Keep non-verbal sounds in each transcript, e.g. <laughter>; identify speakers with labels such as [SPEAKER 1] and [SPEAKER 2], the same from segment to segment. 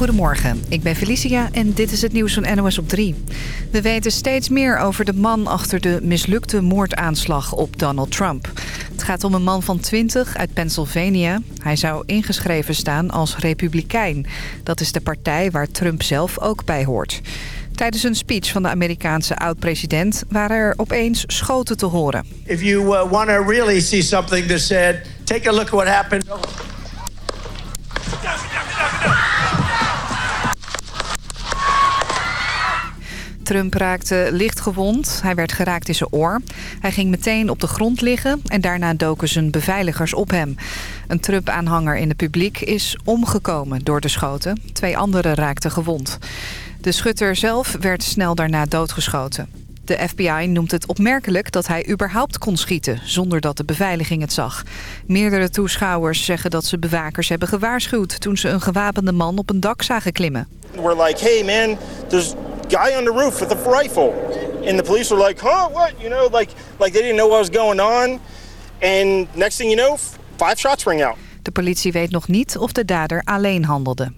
[SPEAKER 1] Goedemorgen, ik ben Felicia en dit is het nieuws van NOS op 3. We weten steeds meer over de man achter de mislukte moordaanslag op Donald Trump. Het gaat om een man van 20 uit Pennsylvania. Hij zou ingeschreven staan als republikein. Dat is de partij waar Trump zelf ook bij hoort. Tijdens een speech van de Amerikaanse oud-president waren er opeens schoten te horen.
[SPEAKER 2] If you uh, want to really see something that said, take a look at what happened.
[SPEAKER 1] Trump raakte licht gewond. Hij werd geraakt in zijn oor. Hij ging meteen op de grond liggen en daarna doken zijn beveiligers op hem. Een Trump-aanhanger in het publiek is omgekomen door de schoten. Twee anderen raakten gewond. De schutter zelf werd snel daarna doodgeschoten. De FBI noemt het opmerkelijk dat hij überhaupt kon schieten... zonder dat de beveiliging het zag. Meerdere toeschouwers zeggen dat ze bewakers hebben gewaarschuwd... toen ze een gewapende man op een dak zagen klimmen.
[SPEAKER 3] We're like, hey man, there's guy on the roof with a rifle. And the police were like, huh, what? You know, like, like they didn't know what was going on. And next thing you know, five shots ring out.
[SPEAKER 1] De politie weet nog niet of de dader alleen handelde.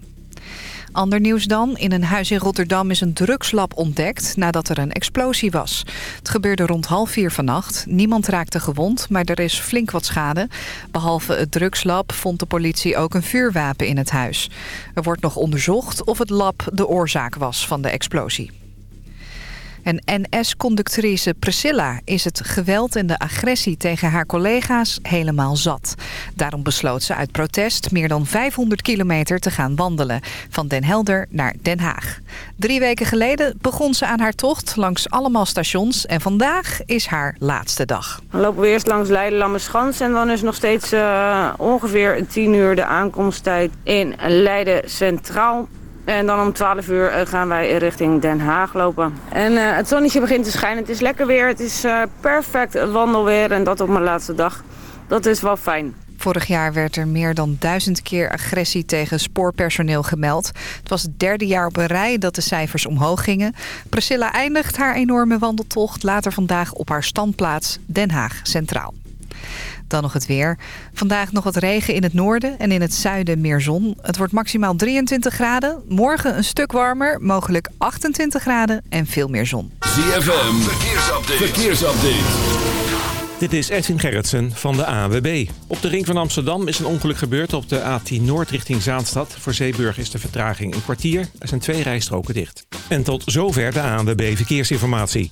[SPEAKER 1] Ander nieuws dan. In een huis in Rotterdam is een drugslab ontdekt nadat er een explosie was. Het gebeurde rond half vier vannacht. Niemand raakte gewond, maar er is flink wat schade. Behalve het drugslab vond de politie ook een vuurwapen in het huis. Er wordt nog onderzocht of het lab de oorzaak was van de explosie. En NS-conductrice Priscilla is het geweld en de agressie tegen haar collega's helemaal zat. Daarom besloot ze uit protest meer dan 500 kilometer te gaan wandelen. Van Den Helder naar Den Haag. Drie weken geleden begon ze aan haar tocht langs allemaal stations. En vandaag is haar laatste dag.
[SPEAKER 4] Dan lopen we eerst langs Leiden-Lammerschans. En dan is nog steeds uh, ongeveer 10 uur de aankomsttijd in Leiden Centraal. En dan om 12 uur eh, gaan wij richting Den Haag lopen. En uh, het zonnetje begint te schijnen. Het is lekker weer. Het is uh, perfect wandelweer. En dat op mijn laatste dag. Dat is wel fijn.
[SPEAKER 1] Vorig jaar werd er meer dan duizend keer agressie tegen spoorpersoneel gemeld. Het was het derde jaar op een rij dat de cijfers omhoog gingen. Priscilla eindigt haar enorme wandeltocht later vandaag op haar standplaats Den Haag Centraal. Dan nog het weer. Vandaag nog wat regen in het noorden en in het zuiden meer zon. Het wordt maximaal 23 graden. Morgen een stuk warmer, mogelijk 28 graden en veel meer zon.
[SPEAKER 5] ZFM, verkeersupdate. verkeersupdate.
[SPEAKER 6] Dit is Edwin Gerritsen van de AWB. Op de ring van Amsterdam is een ongeluk gebeurd op de A10 Noord richting Zaanstad. Voor Zeeburg is de vertraging een kwartier. Er zijn twee rijstroken dicht. En tot zover de ANWB Verkeersinformatie.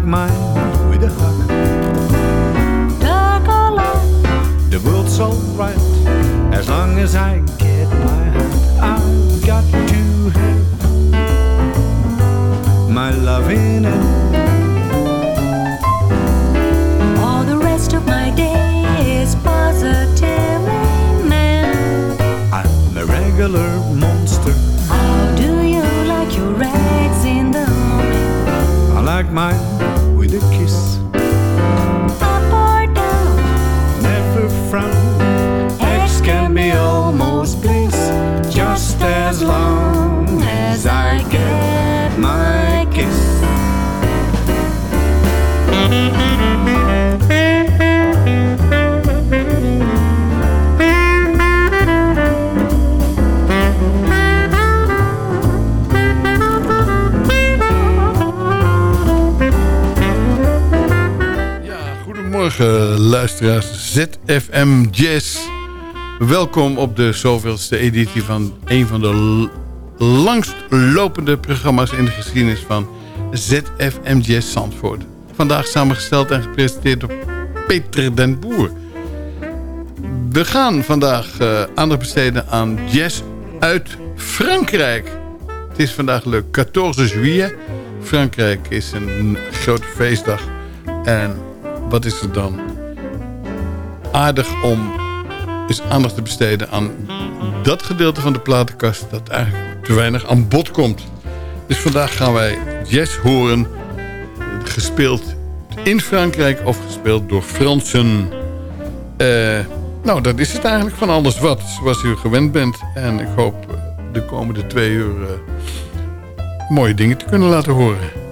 [SPEAKER 7] Like
[SPEAKER 8] mine with a hug.
[SPEAKER 7] Dark or light?
[SPEAKER 8] The world's alright as long as I get my hug. I've got to have my love in it.
[SPEAKER 7] All the rest of my day is positively man.
[SPEAKER 8] I'm a regular mine
[SPEAKER 9] Goedemorgen luisteraars ZFM Jazz. Welkom op de zoveelste editie van een van de langstlopende programma's in de geschiedenis van ZFM Jazz Zandvoort. Vandaag samengesteld en gepresenteerd door Peter den Boer. We gaan vandaag eh, aandacht besteden aan jazz uit Frankrijk. Het is vandaag le 14 juillet. Frankrijk is een grote feestdag. En wat is er dan aardig om eens aandacht te besteden aan dat gedeelte van de platenkast dat eigenlijk te weinig aan bod komt. Dus vandaag gaan wij jazz horen, gespeeld in Frankrijk of gespeeld door Fransen. Eh, nou, dat is het eigenlijk van alles wat, zoals u gewend bent. En ik hoop de komende twee uur eh, mooie dingen te kunnen laten horen.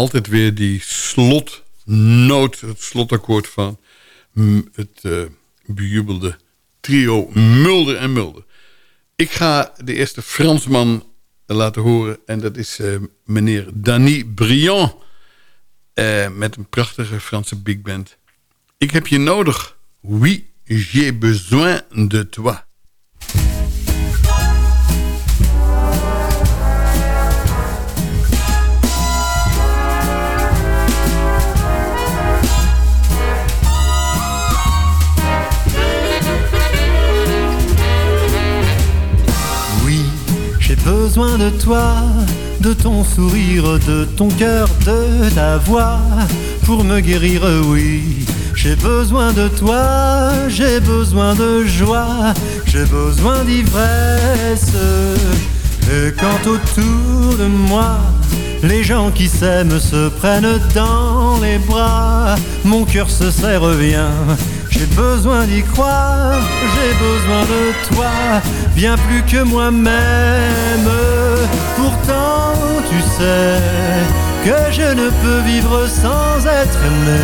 [SPEAKER 9] Altijd weer die slotnoot, het slotakkoord van mm, het eh bejubelde trio Mulder en Mulder. Ik ga de eerste Fransman laten horen en dat is eh, meneer Danny Briand eh, met een prachtige Franse big band. Ik heb je nodig. Oui, j'ai besoin de toi.
[SPEAKER 10] Besoin de toi, de ton sourire, de ton cœur, de ta voix pour me guérir, oui. J'ai besoin de toi, j'ai besoin de joie, j'ai besoin d'ivresse. Et quand autour de moi, les gens qui s'aiment se prennent dans les bras, mon cœur se serre bien. J'ai besoin d'y croire, j'ai besoin de toi, bien plus que moi-même. Pourtant, tu sais que je ne peux vivre sans être aimé.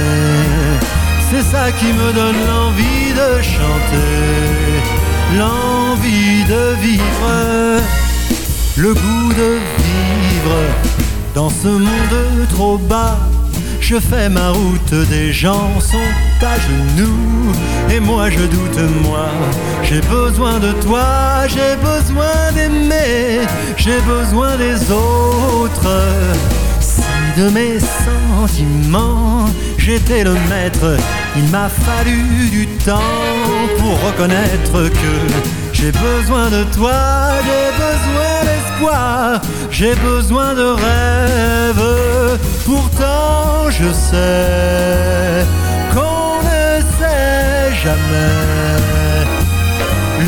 [SPEAKER 10] C'est ça qui me donne l'envie de chanter, l'envie de vivre, le goût de vivre dans ce monde trop bas. Je fais ma route, des gens sont à genoux Et moi je doute, moi. J'ai besoin de toi, j'ai besoin d'aimer J'ai besoin des autres. Si de mes sentiments J'étais le maître, il m'a fallu du temps pour reconnaître que j'ai besoin de toi, j'ai besoin d'espoir, j'ai besoin de rêve. Pourtant je sais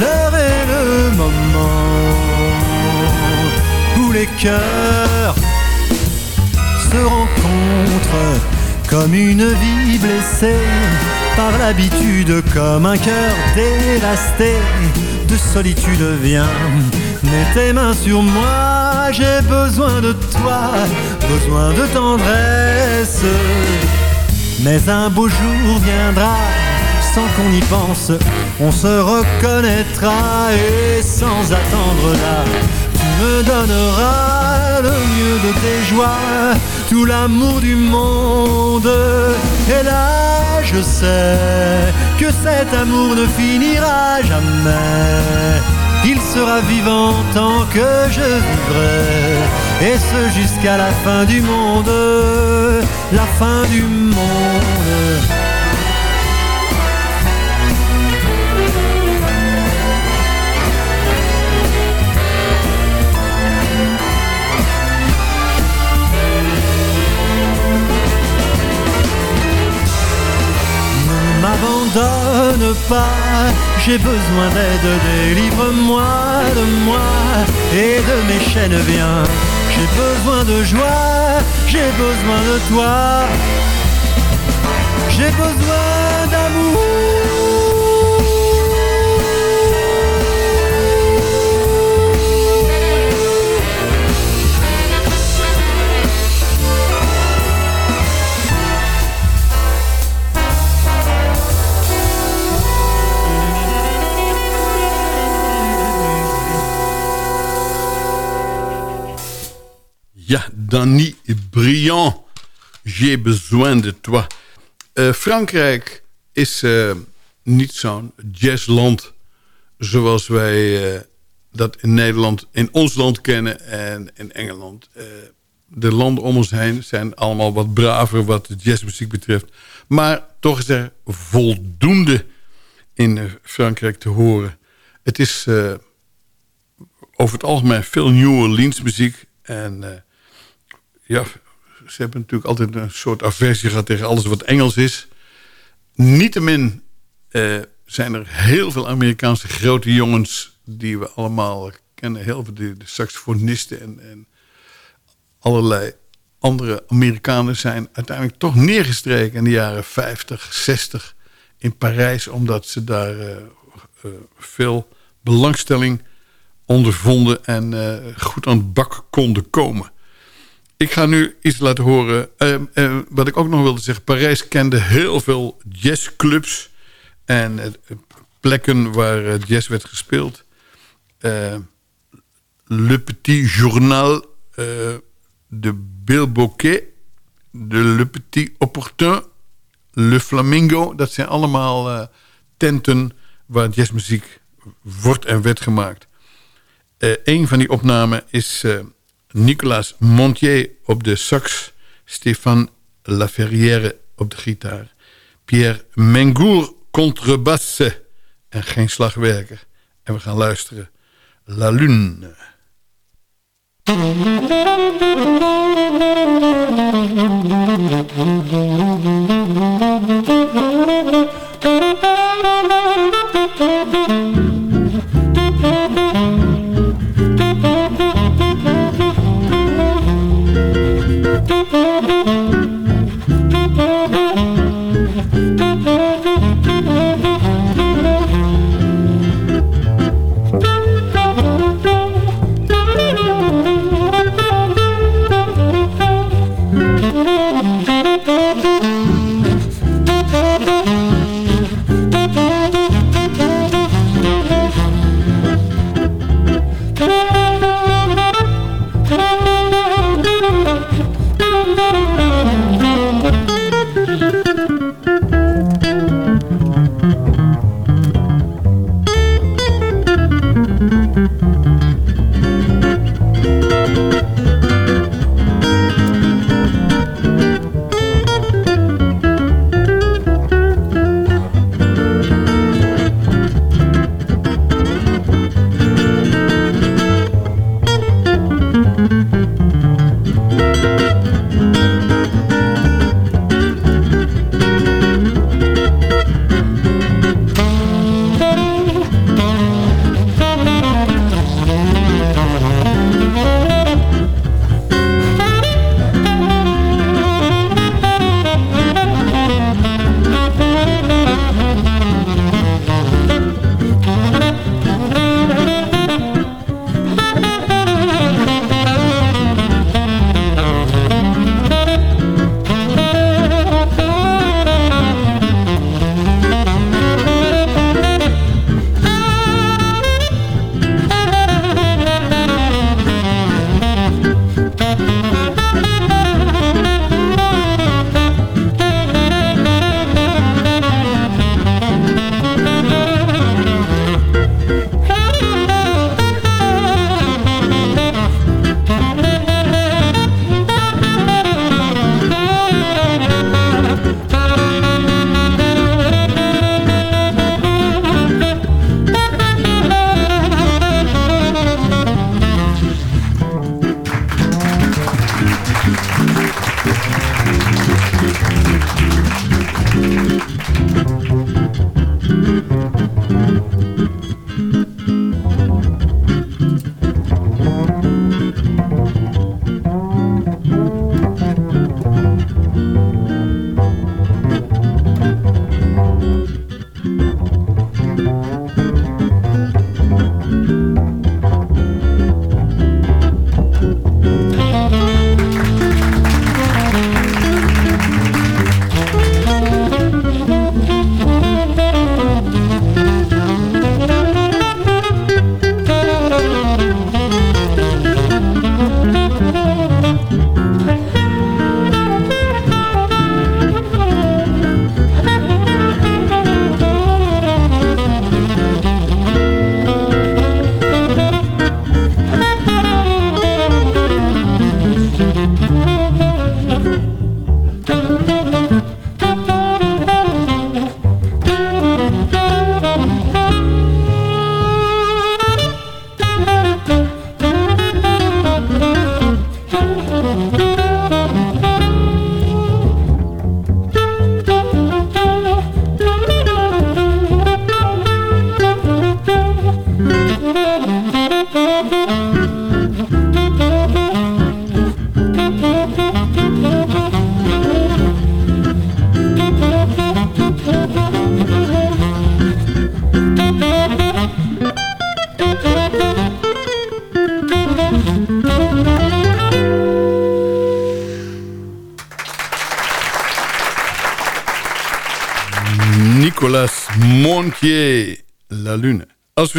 [SPEAKER 10] l'heure et le moment où les cœurs se rencontrent comme une vie blessée par l'habitude, comme un cœur dévasté de solitude. Viens, mets tes mains sur moi, j'ai besoin de toi, besoin de tendresse. Mais un beau jour viendra, sans qu'on y pense, on se reconnaîtra et sans attendre là, tu me donneras le mieux de tes joies tout l'amour du monde. Et là, je sais que cet amour ne finira jamais. Il sera vivant tant que je vivrai, et ce jusqu'à la fin du monde, la fin du monde. Pas, j'ai besoin d'aide, délivre-moi de moi et de mes chaînes, viens. J'ai besoin de joie, j'ai besoin de toi, j'ai besoin d'amour.
[SPEAKER 9] Danny Briand. J'ai besoin de toi. Uh, Frankrijk is uh, niet zo'n jazzland zoals wij uh, dat in Nederland, in ons land kennen en in Engeland. de landen om ons heen zijn allemaal wat braver wat de jazzmuziek betreft. Maar toch is er voldoende in Frankrijk te horen. Het is over het algemeen veel New Orleans muziek en ja, ze hebben natuurlijk altijd een soort aversie gehad tegen alles wat Engels is. Niettemin uh, zijn er heel veel Amerikaanse grote jongens die we allemaal kennen. Heel veel saxofonisten en, en allerlei andere Amerikanen zijn uiteindelijk toch neergestreken in de jaren 50, 60 in Parijs. Omdat ze daar uh, uh, veel belangstelling ondervonden en goed aan het bak konden komen. Ik ga nu iets laten horen. Uh, uh, wat ik ook nog wilde zeggen. Parijs kende heel veel jazzclubs. En uh, plekken waar jazz werd gespeeld. Le Petit Journal de Bill Bocquet. De Le Petit Opportun. Le Flamingo. Dat zijn allemaal tenten waar jazzmuziek wordt en werd gemaakt. een van die opnamen is... Nicolas Montier op de sax... Stéphane Laferrière op de gitaar... Pierre Mengour contrebasse en geen slagwerker. En we gaan luisteren. La Lune. <laughs>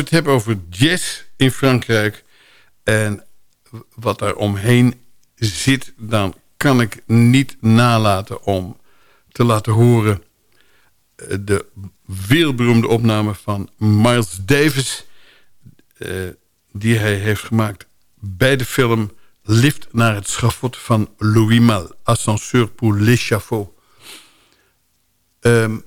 [SPEAKER 9] het hebben over jazz in Frankrijk... en wat daar omheen zit... dan kan ik niet nalaten om te laten horen... eh, de wereldberoemde opname van Miles Davis... eh, die hij heeft gemaakt bij de film... Lift naar het schafot van Louis Mal. Ascenseur pour l'échafaud. Um,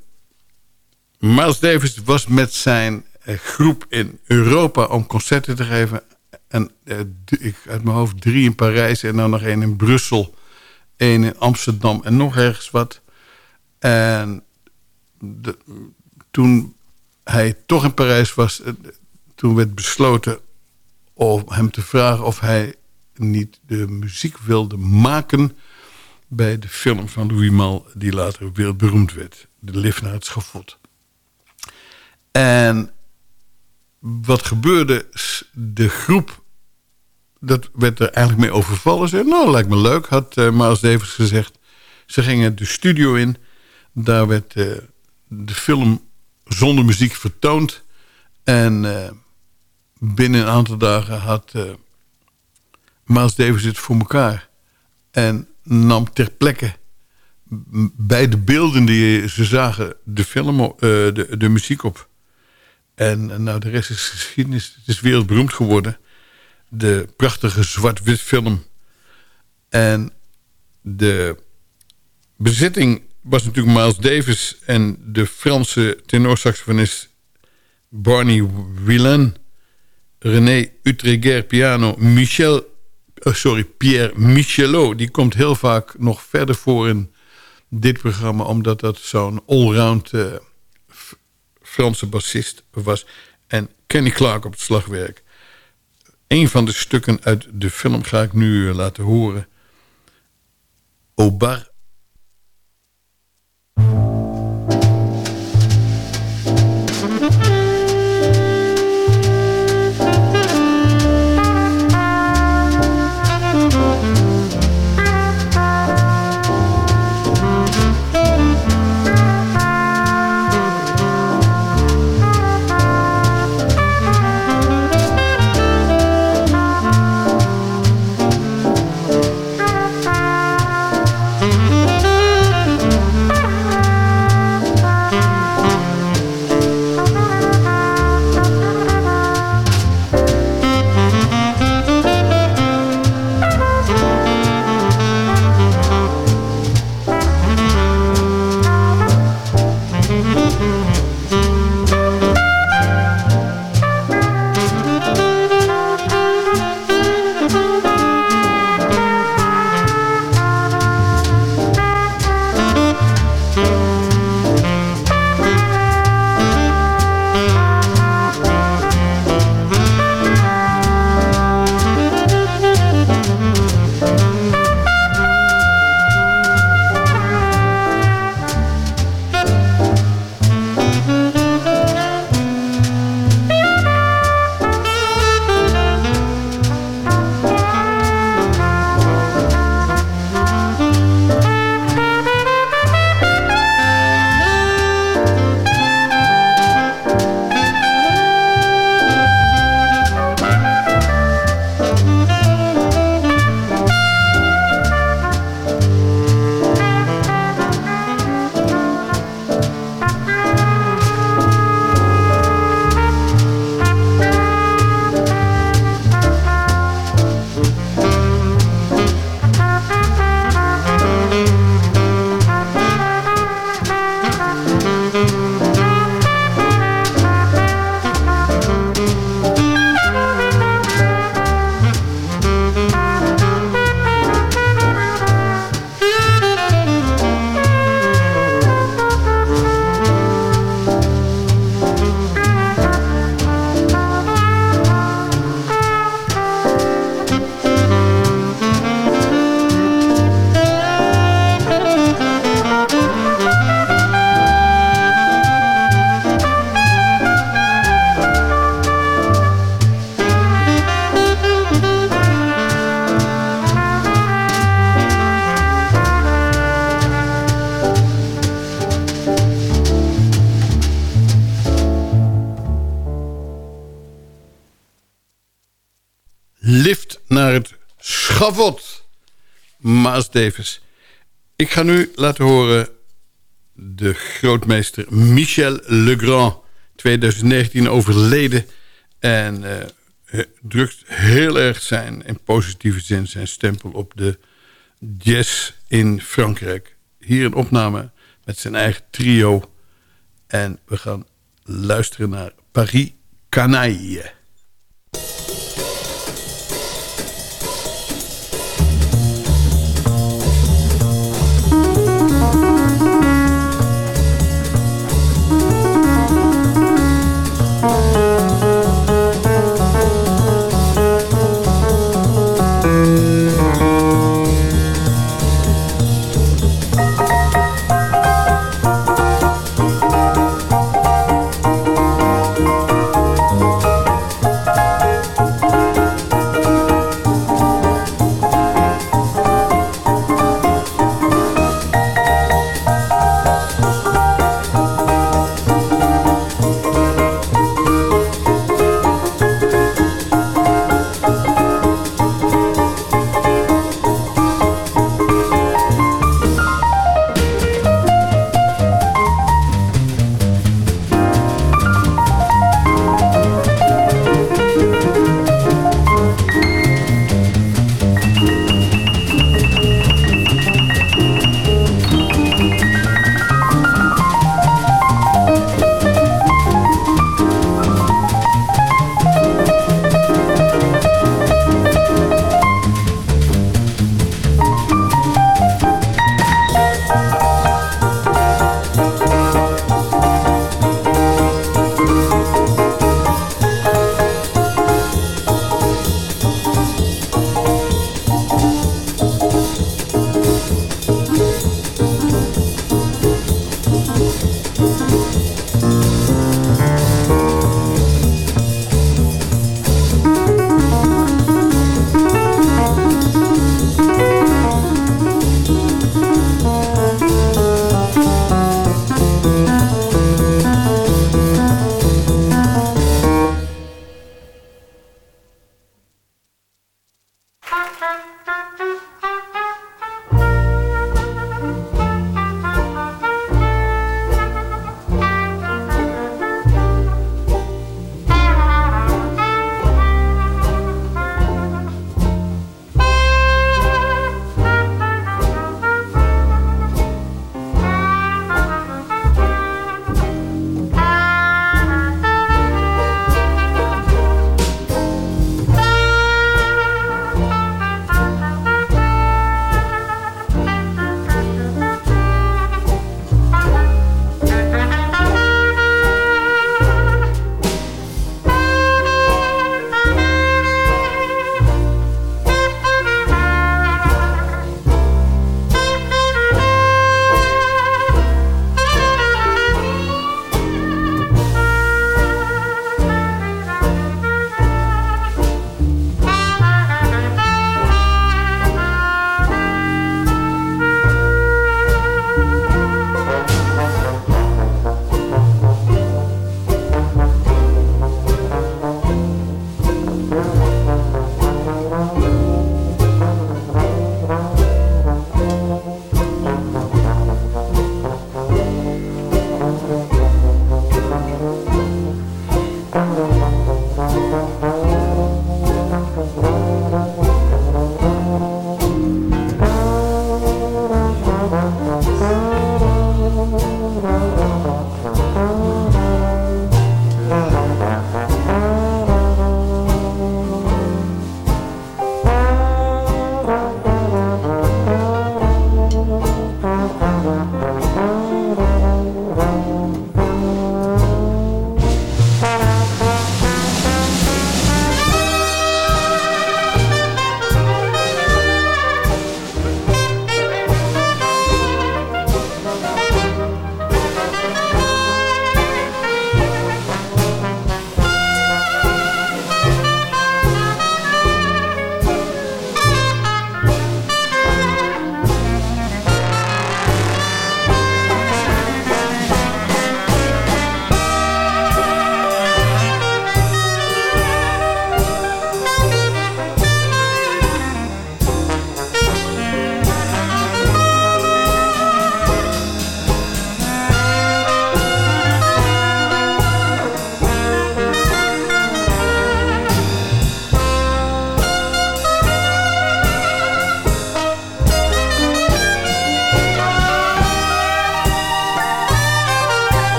[SPEAKER 9] Miles Davis was met zijn groep in Europa om concerten te geven. En uh, ik, uit mijn hoofd drie in Parijs en dan nog één in Brussel. één in Amsterdam en nog ergens wat. En toen hij toch in Parijs was... Uh, toen werd besloten om hem te vragen of hij niet de muziek wilde maken... bij de film van Louis Mal die later wereldberoemd werd. De lift naar het schafot. En wat gebeurde, de groep, dat werd er eigenlijk mee overvallen. Ze nou, lijkt me leuk, had uh, Davis gezegd. Ze gingen de studio in. Daar werd uh, de film zonder muziek vertoond. En uh, binnen een aantal dagen had Miles Davis het voor elkaar. En nam ter plekke bij de beelden die ze zagen de, film, de, de muziek op. En nou, de rest is geschiedenis. Het is wereldberoemd geworden. De prachtige zwart-wit film. En de bezetting was natuurlijk Miles Davis... en de Franse tenorsaxofonist Barney Whelan... René Utreguer piano, Michel... Oh, sorry, Pierre Michelot. Die komt heel vaak nog verder voor in dit programma... omdat dat zo'n allround... Uh, Franse bassist was. En Kenny Clark op het slagwerk. Een van de stukken uit de film ga ik nu eh, laten horen. Au bar schavot. Maas Davis. Ik ga nu laten horen de grootmeester Michel Legrand. 2019 overleden. En uh, drukt heel erg zijn, in positieve zin, zijn stempel op de jazz in Frankrijk. Hier een opname met zijn eigen trio. En we gaan luisteren naar Paris Canaille.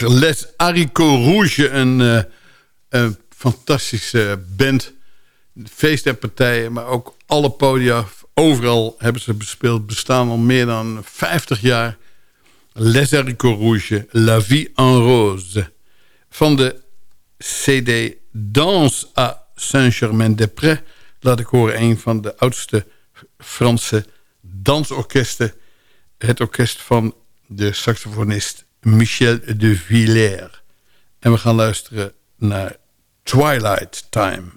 [SPEAKER 9] Les Haricots Rouge. Een, eh, een fantastische band. Feest en partijen, maar ook alle podia. Overal hebben ze bespeeld. Bestaan al meer dan 50 jaar. Les Haricots Rouge, La Vie en Rose. Van de CD Danse à Saint-Germain-des-Prés... laat ik horen een van de oudste Franse dansorkesten. Het orkest van de saxofonist Michel de Villers. En we gaan luisteren naar Twilight Time.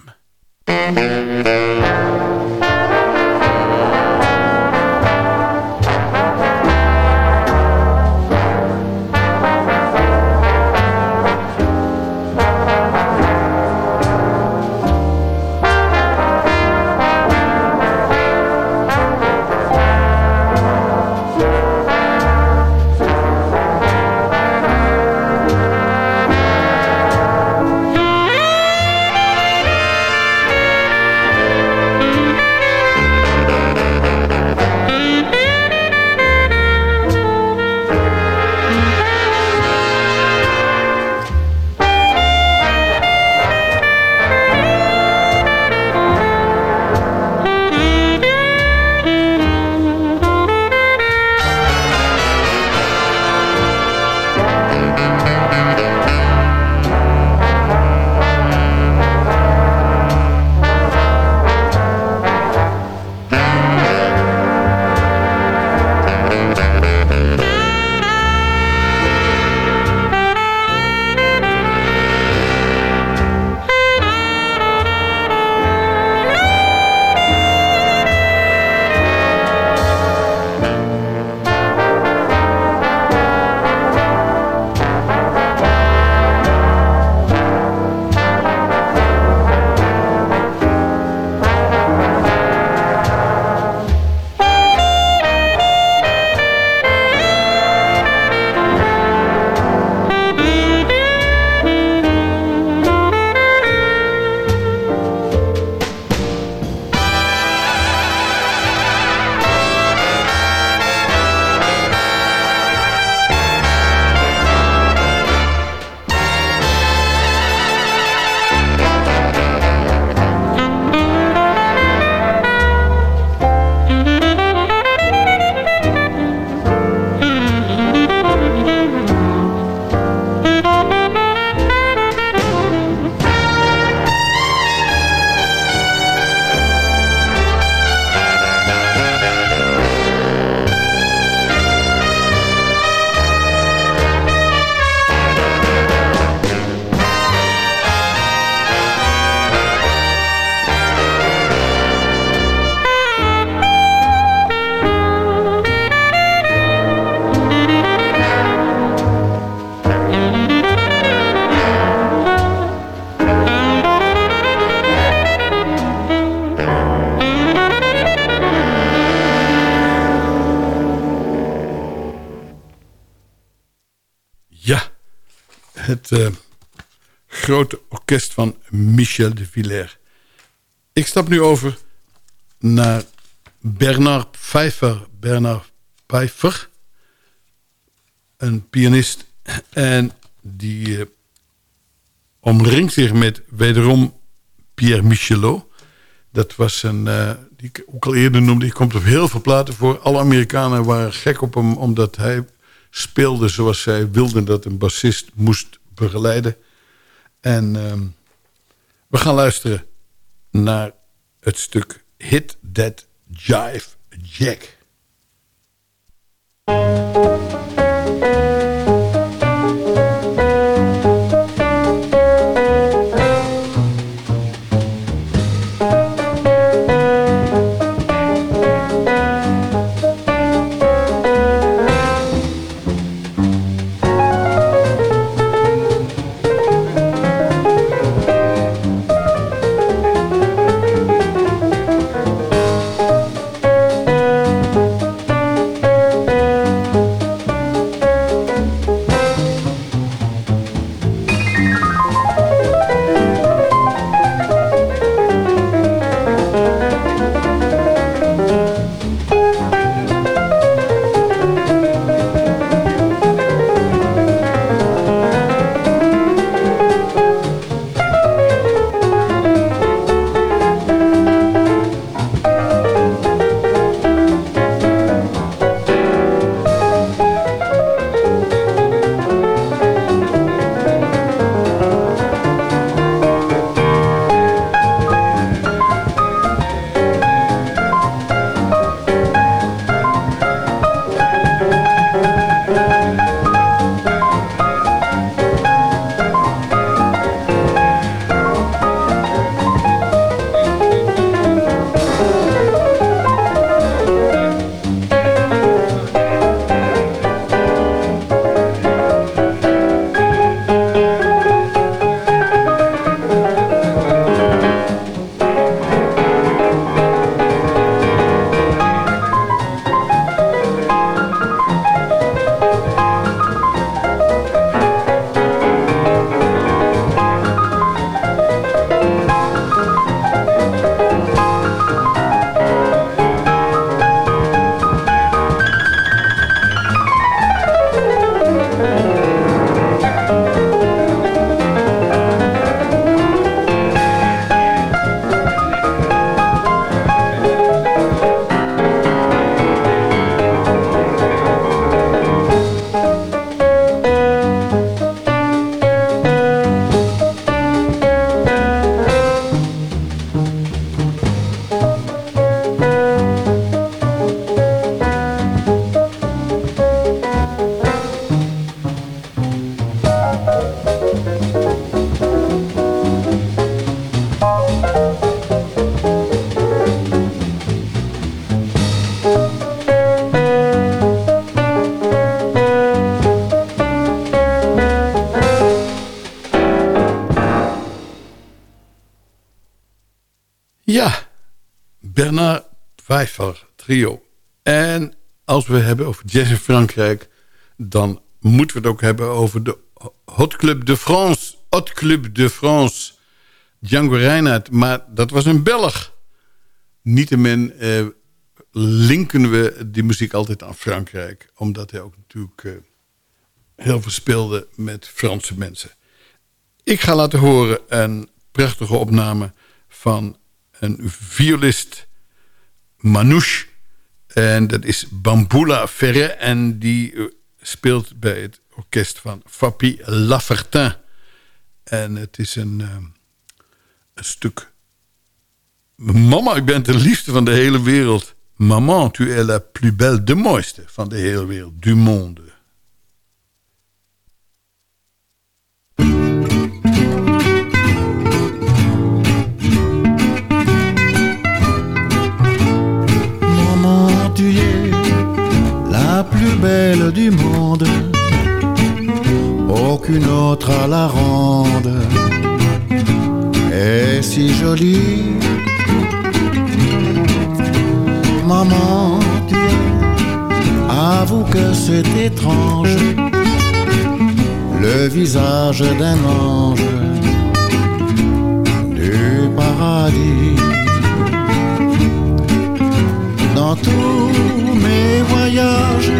[SPEAKER 9] Grote orkest van Michel de Villers. Ik stap nu over naar Bernard Pfeiffer. Bernard Pfeiffer, een pianist. En die uh, omringt zich met wederom Pierre Michelot. Dat was een, uh, die ik ook al eerder noemde. Die komt op heel veel platen voor. Alle Amerikanen waren gek op hem, omdat hij speelde zoals zij wilden dat een bassist moest begeleiden. En uh, we gaan luisteren naar het stuk Hit That Jive Jack. En als we hebben over jazz in Frankrijk... dan moeten we het ook hebben over de Hot Club de France. Hot Club de France. Django Reinhardt, maar dat was een Belg. Niettemin eh, linken we die muziek altijd aan Frankrijk. Omdat hij ook natuurlijk eh, heel veel speelde met Franse mensen. Ik ga laten horen een prachtige opname van een violist Manouche. En dat is Bamboula Ferre. En die eh, speelt bij het orkest van Fapi Lafertin. En het is een, uh, een stuk... Mama, ik ben de liefste van de hele wereld. Maman, tu es la plus belle, de mooiste van de hele wereld. Du monde.
[SPEAKER 11] Du monde. Aucune autre à la ronde est si jolie. Maman, tu avoue que c'est étrange. Le visage d'un ange du paradis. Dans tous mes voyages,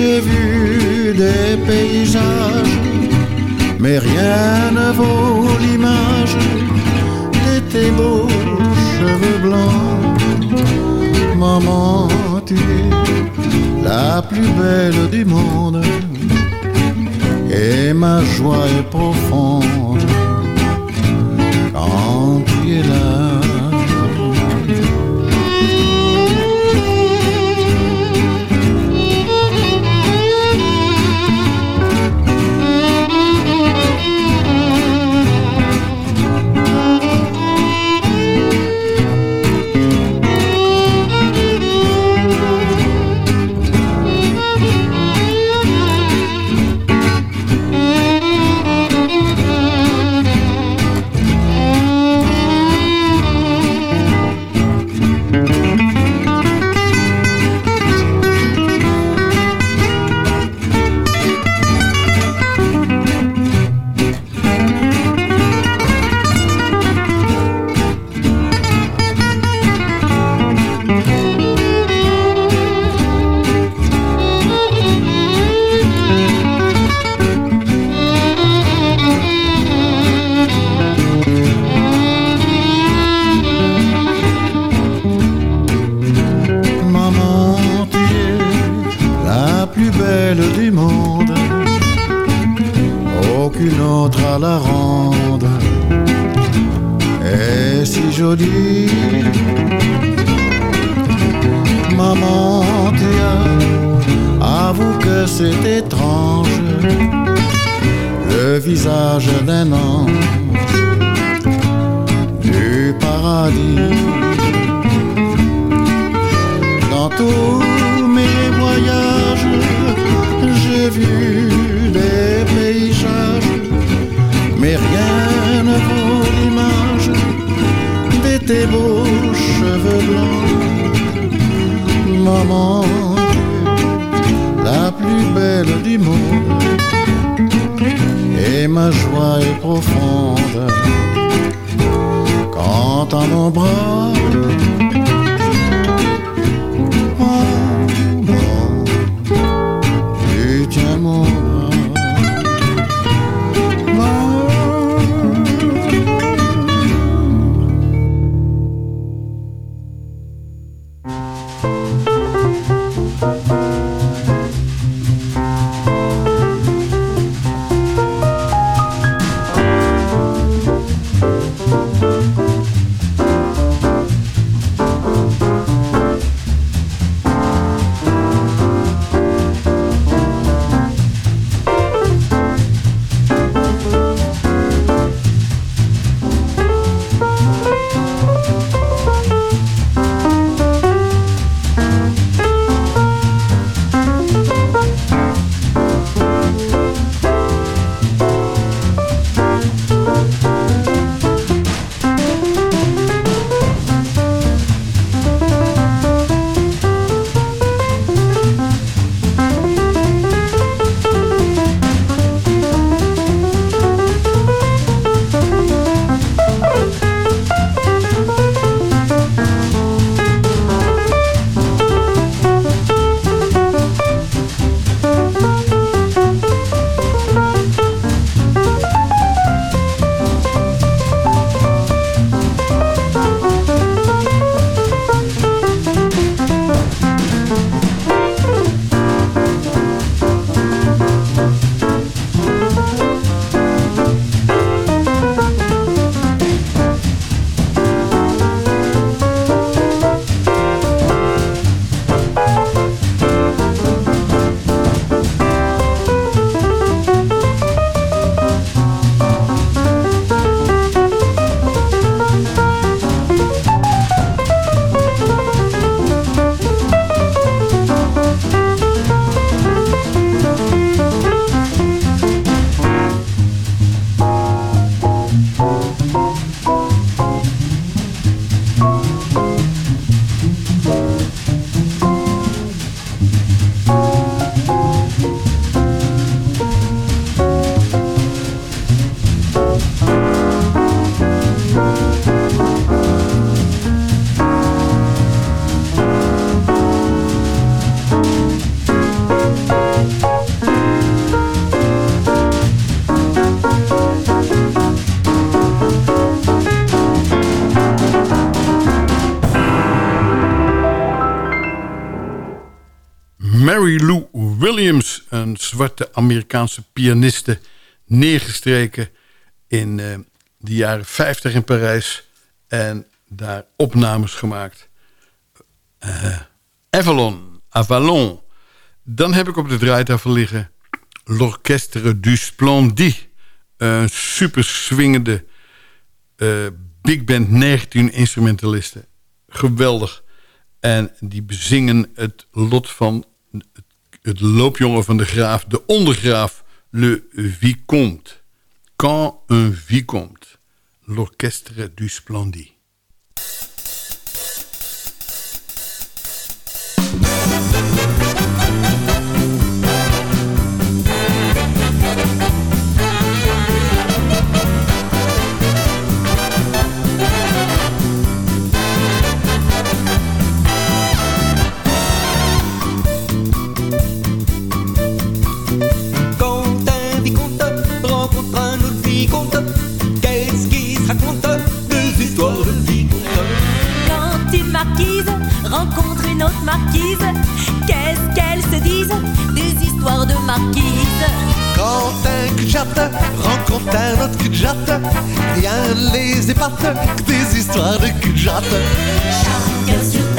[SPEAKER 11] j'ai vu des paysages, mais rien ne vaut l'image de tes beaux cheveux blancs. Maman, tu es la plus belle du monde, et ma joie est profonde quand tu es là.
[SPEAKER 9] Zwarte Amerikaanse pianiste... neergestreken in uh, de jaren 50 in Parijs... en daar opnames gemaakt. Uh, Avalon, Avalon. Dan heb ik op de draaitafel liggen... L'Orchestre du Splendid. Een super swingende uh, big band, 19 instrumentalisten. Geweldig. En die bezingen het lot van het, loopjongen van de graaf, de ondergraaf, le vicomte. Quand un vicomte, l'orchestre du Splendid.
[SPEAKER 12] Marquise, qu'est-ce qu'elles se disent Des histoires de marquise.
[SPEAKER 13] Quand un cul-jatte rencontre un autre cul-jatte, rien les épate que des histoires de.
[SPEAKER 12] Chacun sur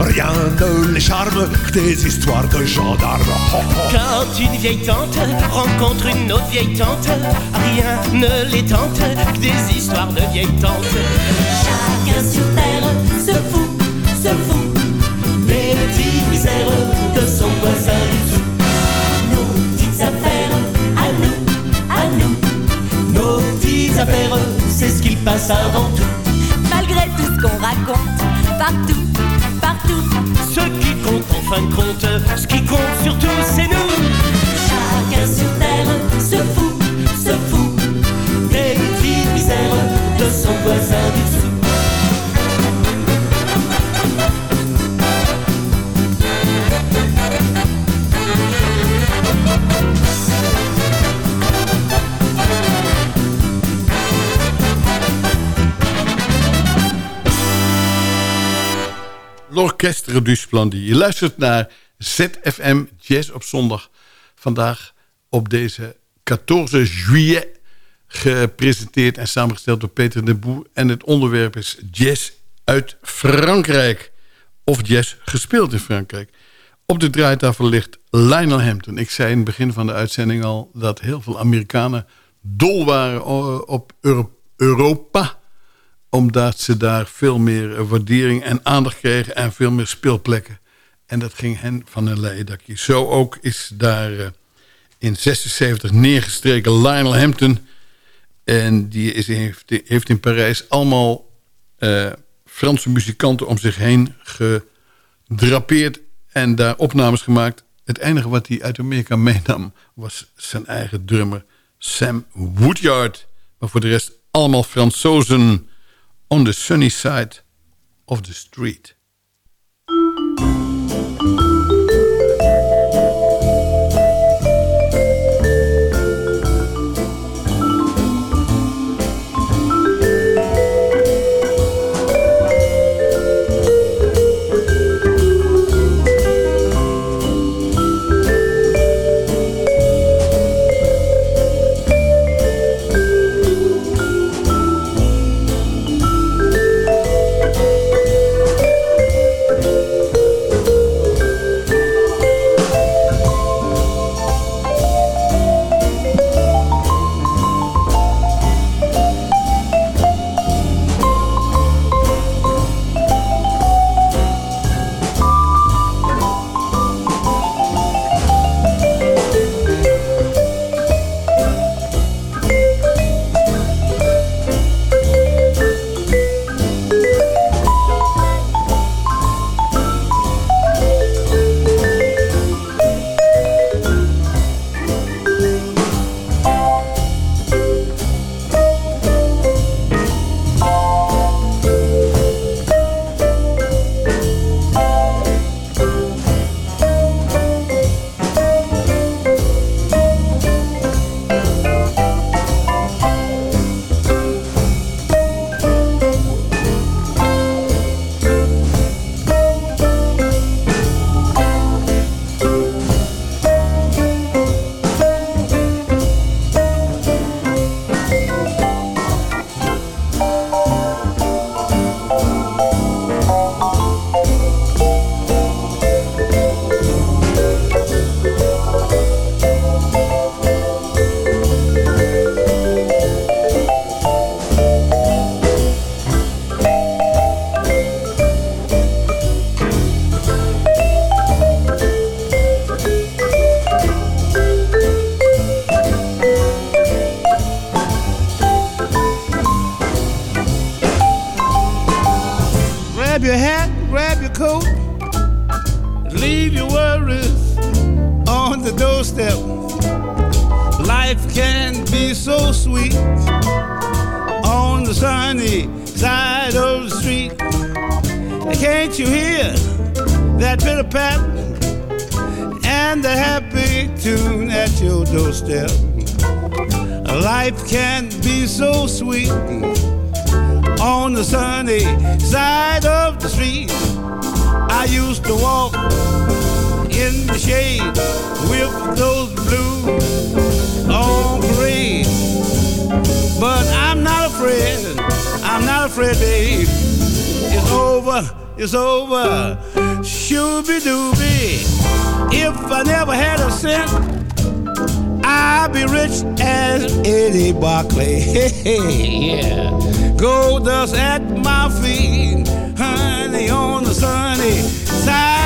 [SPEAKER 14] rien ne les charme que des histoires de gendarmes.
[SPEAKER 15] Quand une vieille tante rencontre une autre vieille tante, rien ne les tente que des histoires de vieille tante.
[SPEAKER 12] Chacun sur terre se fout, se fout des petites misères de son voisin du dessous. affaires, c'est ce qu'il passe avant tout. Malgré tout ce qu'on raconte, partout.
[SPEAKER 14] Ce qui compte en fin de compte, ce qui compte surtout, c'est nous.
[SPEAKER 12] Chacun sur terre se fout, se fout des petites misères de son voisin
[SPEAKER 9] L'Orchestre du Splendid. Je luistert naar ZFM Jazz op zondag. Vandaag op deze 14 juillet gepresenteerd en samengesteld door Peter de Boer. En het onderwerp is jazz uit Frankrijk. Of jazz gespeeld in Frankrijk. Op de draaitafel ligt Lionel Hampton. Ik zei in het begin van de uitzending al dat heel veel Amerikanen dol waren op Europa omdat ze daar veel meer waardering en aandacht kregen... en veel meer speelplekken. En dat ging hen van een leidakje. Zo ook is daar uh, in 76 neergestreken Lionel Hampton. En die is, heeft, heeft in Parijs allemaal uh, Franse muzikanten om zich heen gedrapeerd... en daar opnames gemaakt. Het enige wat hij uit Amerika meenam was zijn eigen drummer Sam Woodyard. Maar voor de rest allemaal Fransozen on the sunny side of the street.
[SPEAKER 8] Side of the street. I used to walk in the shade with those blues on parade. But I'm not afraid, I'm not afraid, babe. It's over, it's over. Shooby dooby. If I never had a cent, I'd be rich as Eddie Barclay. Hey, <laughs> yeah. Gold dust at my feet, honey, on the sunny side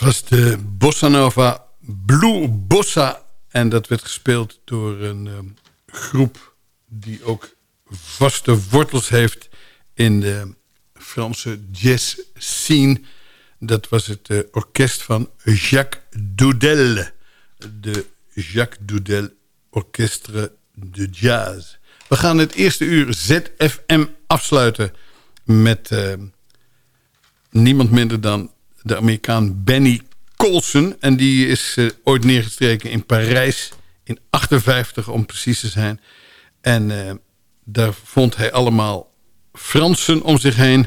[SPEAKER 9] Was de Bossa Nova Blue Bossa. En dat werd gespeeld door een ehm, groep die ook vaste wortels heeft in de Franse jazz scene. Dat was het eh, orkest van Jacques Doudel. De Jacques Doudel Orchestre de Jazz. We gaan het eerste uur ZFM afsluiten met eh, niemand minder dan de Amerikaan Benny Colson. En die is eh, ooit neergestreken in Parijs in 58 om precies te zijn. En eh, daar vond hij allemaal Fransen om zich heen...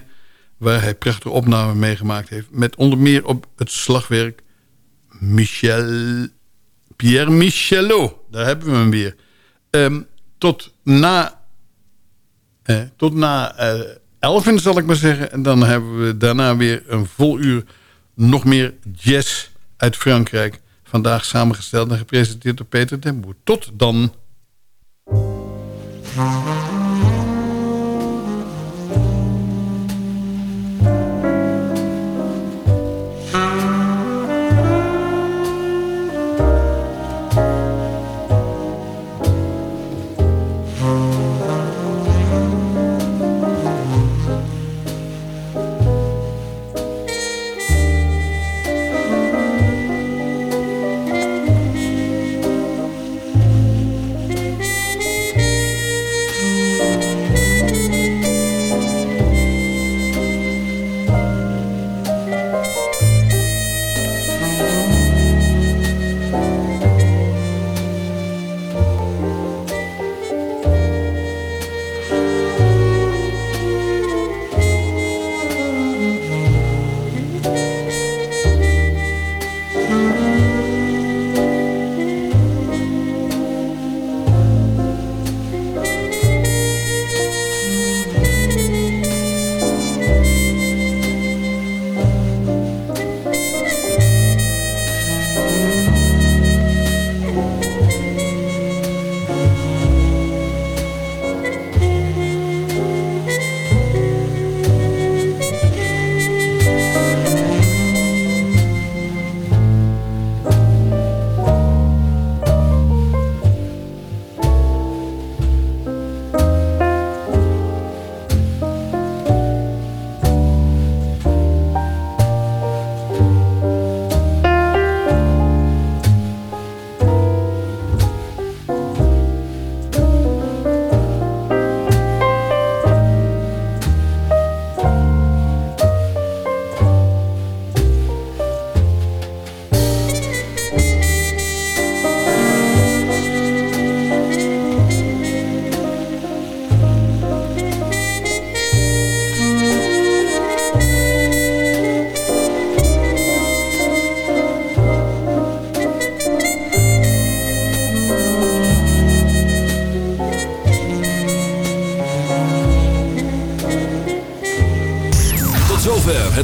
[SPEAKER 9] waar hij prachtige opnamen meegemaakt heeft. Met onder meer op het slagwerk Michel... Pierre Michelot. Daar hebben we hem weer. Ehm, tot na... Eh, tot na eh, elfen zal ik maar zeggen. En dan hebben we daarna weer een vol uur... nog meer jazz uit Frankrijk. Vandaag samengesteld en gepresenteerd door Peter den Boer. Tot dan.